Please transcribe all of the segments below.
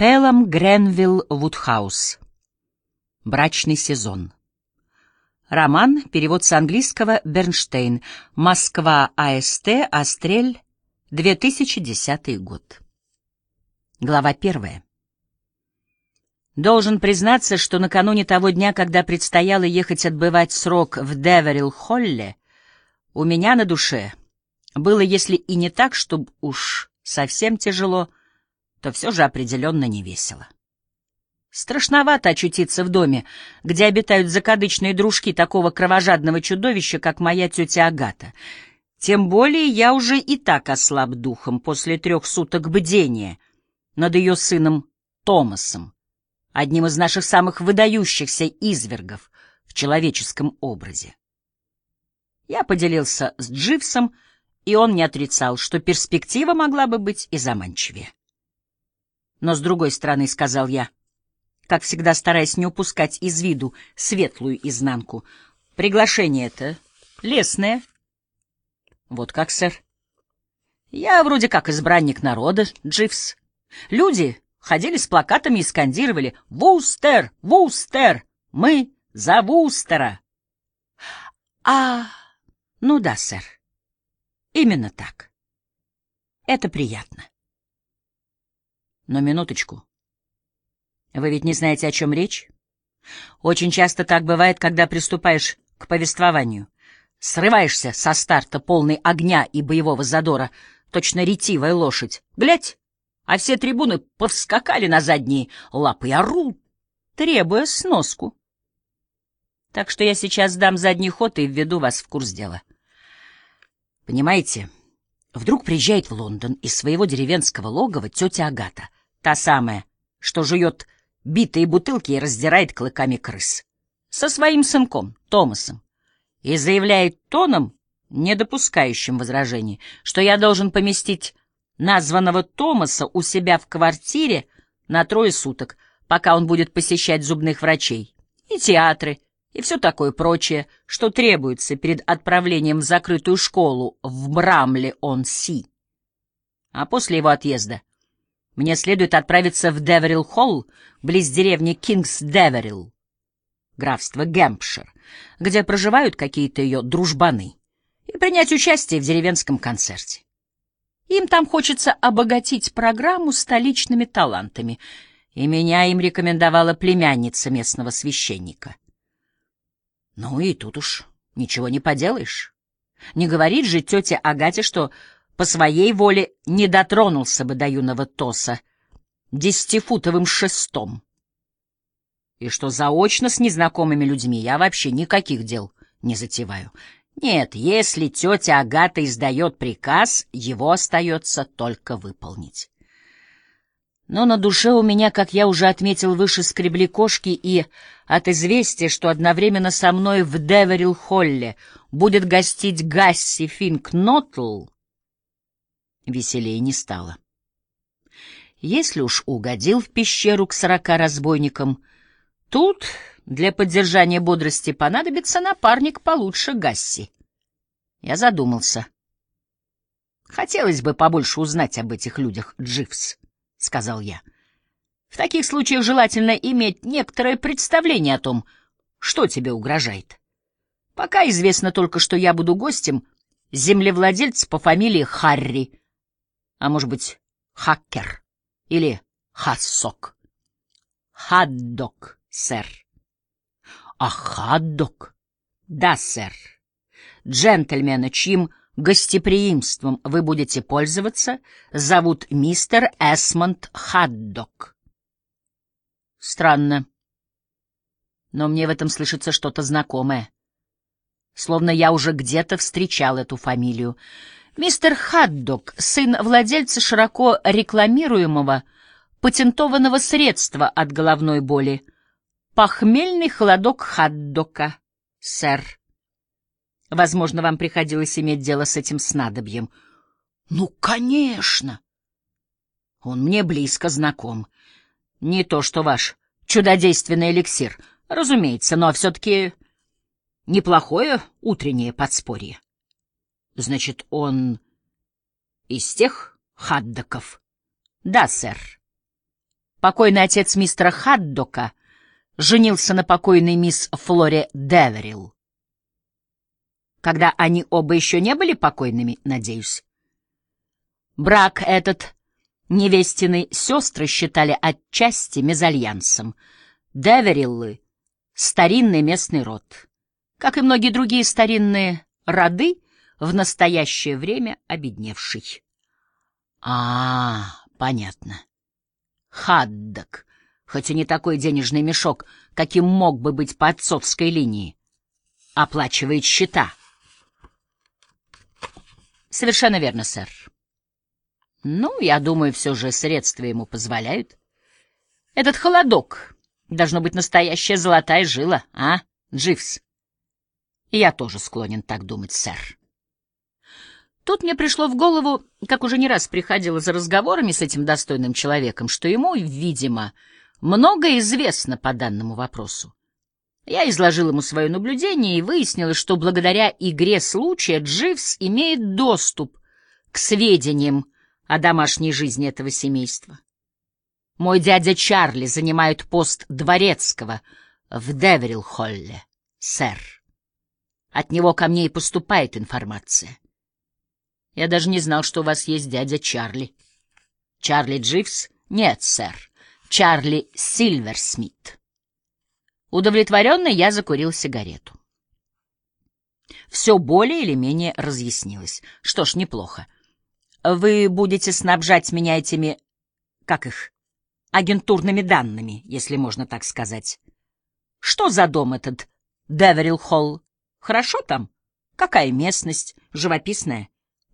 Пелом Гренвилл Вудхаус. Брачный сезон. Роман, перевод с английского Бернштейн. Москва, АСТ, Астрель, 2010 год. Глава первая. Должен признаться, что накануне того дня, когда предстояло ехать отбывать срок в Деверилл-Холле, у меня на душе было, если и не так, чтобы уж совсем тяжело, то все же определенно не весело. Страшновато очутиться в доме, где обитают закадычные дружки такого кровожадного чудовища, как моя тетя Агата. Тем более я уже и так ослаб духом после трех суток бдения над ее сыном Томасом, одним из наших самых выдающихся извергов в человеческом образе. Я поделился с Дживсом, и он не отрицал, что перспектива могла бы быть и заманчивее. Но с другой стороны, — сказал я, как всегда стараясь не упускать из виду светлую изнанку, — приглашение это лесное. Вот как, сэр. Я вроде как избранник народа, Дживс. Люди ходили с плакатами и скандировали «Вустер! Вустер! Мы за Вустера!» А, ну да, сэр. Именно так. Это приятно. Но минуточку. Вы ведь не знаете, о чем речь? Очень часто так бывает, когда приступаешь к повествованию. Срываешься со старта полный огня и боевого задора, точно ретивая лошадь. Глядь, а все трибуны повскакали на задние лапы и орут, требуя сноску. Так что я сейчас дам задний ход и введу вас в курс дела. Понимаете, вдруг приезжает в Лондон из своего деревенского логова тетя Агата — Та самая, что жует битые бутылки и раздирает клыками крыс. Со своим сынком, Томасом. И заявляет тоном, не допускающим возражений, что я должен поместить названного Томаса у себя в квартире на трое суток, пока он будет посещать зубных врачей, и театры, и все такое прочее, что требуется перед отправлением в закрытую школу в Брамли-он-Си. А после его отъезда мне следует отправиться в Деверилл-Холл, близ деревни Кингс-Деверилл, графство Гэмпшир, где проживают какие-то ее дружбаны, и принять участие в деревенском концерте. Им там хочется обогатить программу столичными талантами, и меня им рекомендовала племянница местного священника. Ну и тут уж ничего не поделаешь. Не говорит же тетя Агате, что по своей воле не дотронулся бы до юного Тоса десятифутовым шестом. И что заочно с незнакомыми людьми я вообще никаких дел не затеваю. Нет, если тетя Агата издает приказ, его остается только выполнить. Но на душе у меня, как я уже отметил выше, скребли кошки, и от известия, что одновременно со мной в Деверилл-Холле будет гостить Гасси Финк-Нотл, веселее не стало. Если уж угодил в пещеру к сорока разбойникам, тут для поддержания бодрости понадобится напарник получше Гасси. Я задумался. «Хотелось бы побольше узнать об этих людях, Дживс», — сказал я. «В таких случаях желательно иметь некоторое представление о том, что тебе угрожает. Пока известно только, что я буду гостем землевладельца по фамилии Харри, а может быть, хакер или хассок. Хаддок, сэр. А хаддок? Да, сэр. Джентльмена, чьим гостеприимством вы будете пользоваться, зовут мистер Эсмонд Хаддок. Странно. Но мне в этом слышится что-то знакомое. Словно я уже где-то встречал эту фамилию. Мистер Хаддок, сын владельца широко рекламируемого патентованного средства от головной боли. Похмельный холодок Хаддока, сэр. Возможно, вам приходилось иметь дело с этим снадобьем. Ну, конечно. Он мне близко знаком. Не то, что ваш чудодейственный эликсир, разумеется, но все-таки неплохое утреннее подспорье. Значит, он из тех хаддоков? Да, сэр. Покойный отец мистера Хаддока женился на покойной мисс Флоре Деверилл. Когда они оба еще не были покойными, надеюсь. Брак этот невестины сестры считали отчасти мезальянсом. Девериллы — старинный местный род. Как и многие другие старинные роды, в настоящее время обедневший. А, понятно. Хаддок, хоть и не такой денежный мешок, каким мог бы быть по отцовской линии, оплачивает счета. Совершенно верно, сэр. Ну, я думаю, все же средства ему позволяют. Этот холодок должно быть настоящая золотая жила, а, Дживс? Я тоже склонен так думать, сэр. Тут мне пришло в голову, как уже не раз приходило за разговорами с этим достойным человеком, что ему, видимо, многое известно по данному вопросу. Я изложил ему свое наблюдение и выяснилось, что благодаря игре случая Дживс имеет доступ к сведениям о домашней жизни этого семейства. Мой дядя Чарли занимает пост дворецкого в Деверилл-Холле, сэр. От него ко мне и поступает информация. Я даже не знал, что у вас есть дядя Чарли. Чарли Дживс? Нет, сэр. Чарли Сильверсмит. Удовлетворенный я закурил сигарету. Все более или менее разъяснилось. Что ж, неплохо. Вы будете снабжать меня этими, как их, агентурными данными, если можно так сказать. Что за дом этот, Деверилл Холл? Хорошо там? Какая местность? Живописная?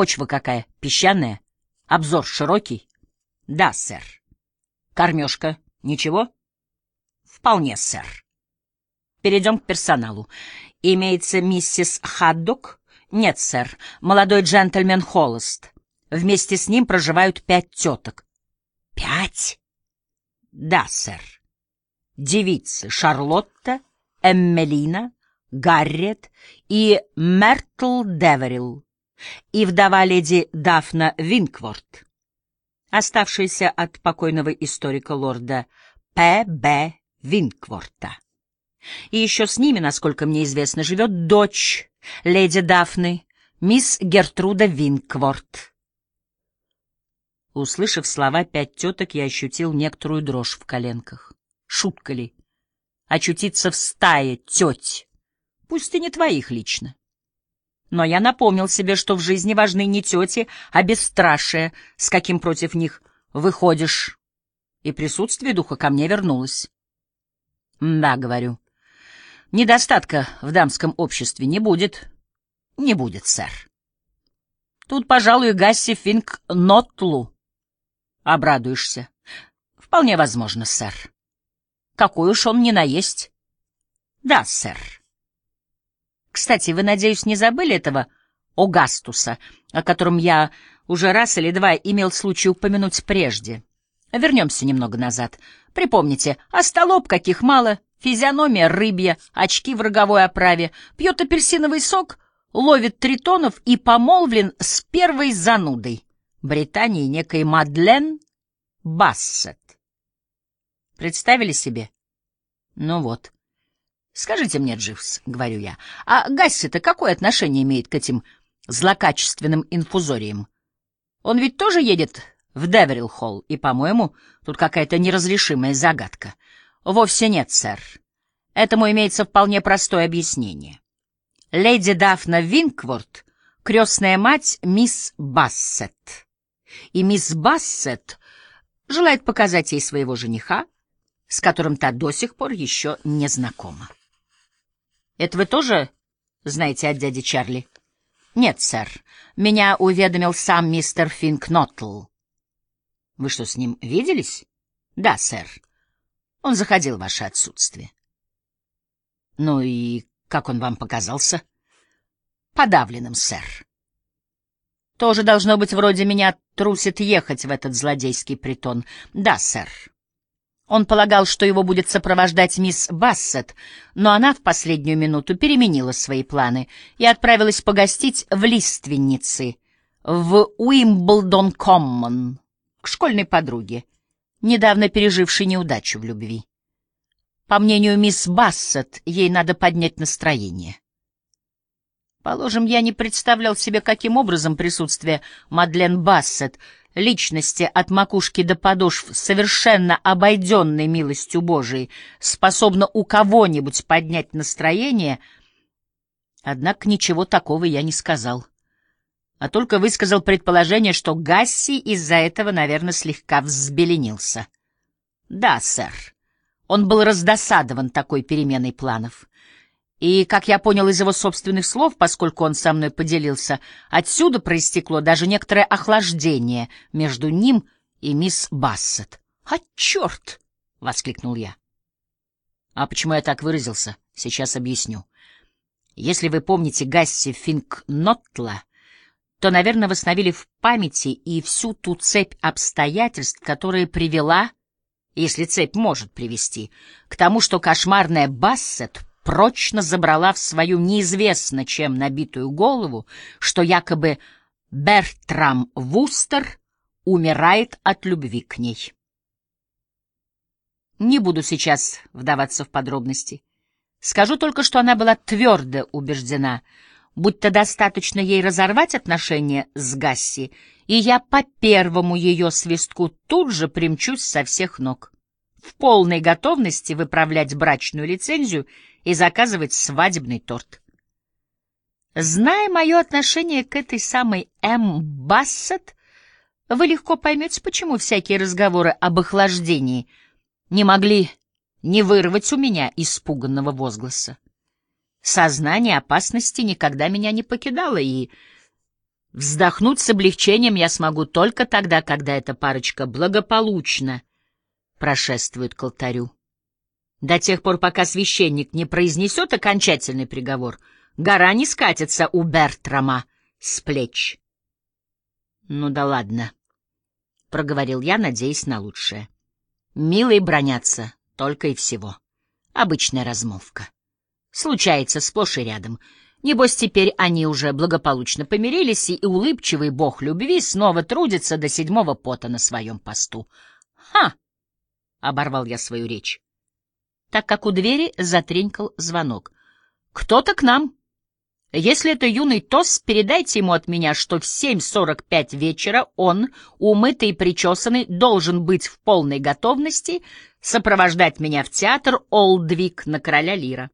Почва какая? Песчаная? Обзор широкий? Да, сэр. Кормежка? Ничего? Вполне, сэр. Перейдем к персоналу. Имеется миссис Хаддок? Нет, сэр. Молодой джентльмен Холост. Вместе с ним проживают пять теток. Пять? Да, сэр. Девицы Шарлотта, Эммелина, Гарриет и Мертл Деверилл и вдова леди Дафна Винкворт, оставшаяся от покойного историка лорда П. Б. Винкворта. И еще с ними, насколько мне известно, живет дочь леди Дафны, мисс Гертруда Винкворт. Услышав слова «пять теток», я ощутил некоторую дрожь в коленках. Шутка ли? Очутиться в стае теть, пусть и не твоих лично. Но я напомнил себе, что в жизни важны не тети, а бесстрашие, с каким против них выходишь. И присутствие духа ко мне вернулось. Да, говорю. Недостатка в дамском обществе не будет. Не будет, сэр. Тут, пожалуй, Гасси Финк Нотлу. Обрадуешься. Вполне возможно, сэр. Какой уж он не наесть. Да, сэр. Кстати, вы, надеюсь, не забыли этого Огастуса, о котором я уже раз или два имел случай упомянуть прежде? Вернемся немного назад. Припомните, а каких мало, физиономия рыбья, очки в роговой оправе, пьет апельсиновый сок, ловит тритонов и помолвлен с первой занудой Британии некой Мадлен Бассет. Представили себе? Ну вот. Скажите мне, Дживс, — говорю я, — а Гасси-то какое отношение имеет к этим злокачественным инфузориям? Он ведь тоже едет в Деверилл-Холл, и, по-моему, тут какая-то неразрешимая загадка. Вовсе нет, сэр. Этому имеется вполне простое объяснение. Леди Дафна Винкворт — крестная мать мисс Бассет. И мисс Бассет желает показать ей своего жениха, с которым та до сих пор еще не знакома. Это вы тоже знаете от дяди Чарли? Нет, сэр. Меня уведомил сам мистер Финкнотл. Вы что, с ним виделись? Да, сэр. Он заходил в ваше отсутствие. Ну и как он вам показался? Подавленным, сэр. Тоже должно быть вроде меня трусит ехать в этот злодейский притон. Да, сэр. Он полагал, что его будет сопровождать мисс Бассет, но она в последнюю минуту переменила свои планы и отправилась погостить в Лиственнице, в Уимблдон-Коммон, к школьной подруге, недавно переживший неудачу в любви. По мнению мисс Бассет, ей надо поднять настроение. Положим, я не представлял себе, каким образом присутствие Мадлен Бассет, личности от макушки до подошв, совершенно обойденной милостью Божией, способно у кого-нибудь поднять настроение, однако ничего такого я не сказал а только высказал предположение, что Гасси из-за этого, наверное, слегка взбеленился. Да, сэр. Он был раздосадован такой переменой планов. И, как я понял из его собственных слов, поскольку он со мной поделился, отсюда проистекло даже некоторое охлаждение между ним и мисс Бассет. «А черт!» — воскликнул я. «А почему я так выразился? Сейчас объясню. Если вы помните Гасси Финкнотла, то, наверное, восстановили в памяти и всю ту цепь обстоятельств, которая привела, если цепь может привести, к тому, что кошмарная Бассет прочно забрала в свою неизвестно чем набитую голову, что якобы Бертрам Вустер умирает от любви к ней. Не буду сейчас вдаваться в подробности. Скажу только, что она была твердо убеждена — будто достаточно ей разорвать отношения с Гасси, и я по первому ее свистку тут же примчусь со всех ног, в полной готовности выправлять брачную лицензию и заказывать свадебный торт. Зная мое отношение к этой самой М. Бассет, вы легко поймете, почему всякие разговоры об охлаждении не могли не вырвать у меня испуганного возгласа. Сознание опасности никогда меня не покидало, и вздохнуть с облегчением я смогу только тогда, когда эта парочка благополучно прошествует к алтарю. До тех пор, пока священник не произнесет окончательный приговор, гора не скатится у Бертрама с плеч. — Ну да ладно, — проговорил я, надеясь на лучшее. Милые бронятся, только и всего. Обычная размолвка. Случается сплошь и рядом. Небось, теперь они уже благополучно помирились, и улыбчивый бог любви снова трудится до седьмого пота на своем посту. «Ха!» — оборвал я свою речь, так как у двери затренькал звонок. «Кто-то к нам!» Если это юный Тос, передайте ему от меня, что в 7.45 вечера он, умытый и причесанный, должен быть в полной готовности сопровождать меня в театр Олдвик на короля Лира.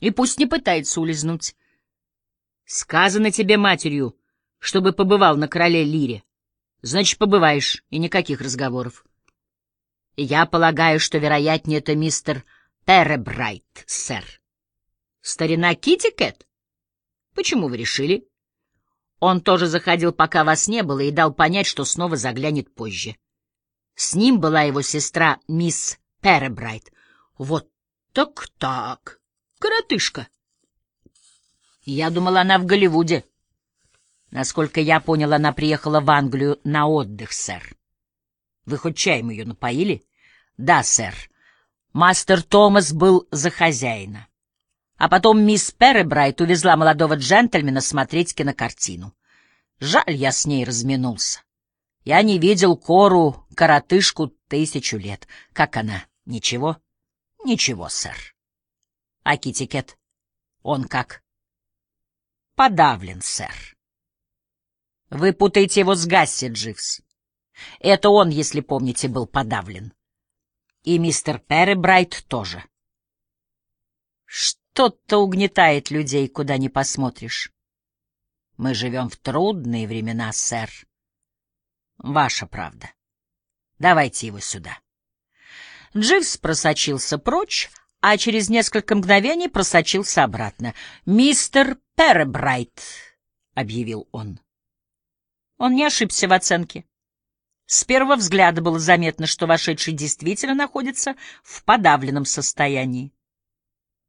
И пусть не пытается улизнуть. Сказано тебе матерью, чтобы побывал на короле Лире. Значит, побываешь, и никаких разговоров. Я полагаю, что, вероятнее, это мистер Перебрайт, сэр. Старина Китти Кэт? Почему вы решили? Он тоже заходил, пока вас не было, и дал понять, что снова заглянет позже. С ним была его сестра мисс Перебрайт. Вот так-так. Коротышка. Я думала, она в Голливуде. Насколько я понял, она приехала в Англию на отдых, сэр. Вы хоть чаем ее напоили? Да, сэр. Мастер Томас был за хозяина. А потом мисс Перебрайт увезла молодого джентльмена смотреть кинокартину. Жаль, я с ней разминулся. Я не видел Кору, коротышку, тысячу лет. Как она? Ничего? Ничего, сэр. А Китикет? Он как? Подавлен, сэр. Вы путаете его с Гасси, Дживс. Это он, если помните, был подавлен. И мистер Перебрайт тоже. Что-то угнетает людей, куда ни посмотришь. Мы живем в трудные времена, сэр. Ваша правда. Давайте его сюда. Дживс просочился прочь, а через несколько мгновений просочился обратно. «Мистер Перебрайт», — объявил он. Он не ошибся в оценке. С первого взгляда было заметно, что вошедший действительно находится в подавленном состоянии.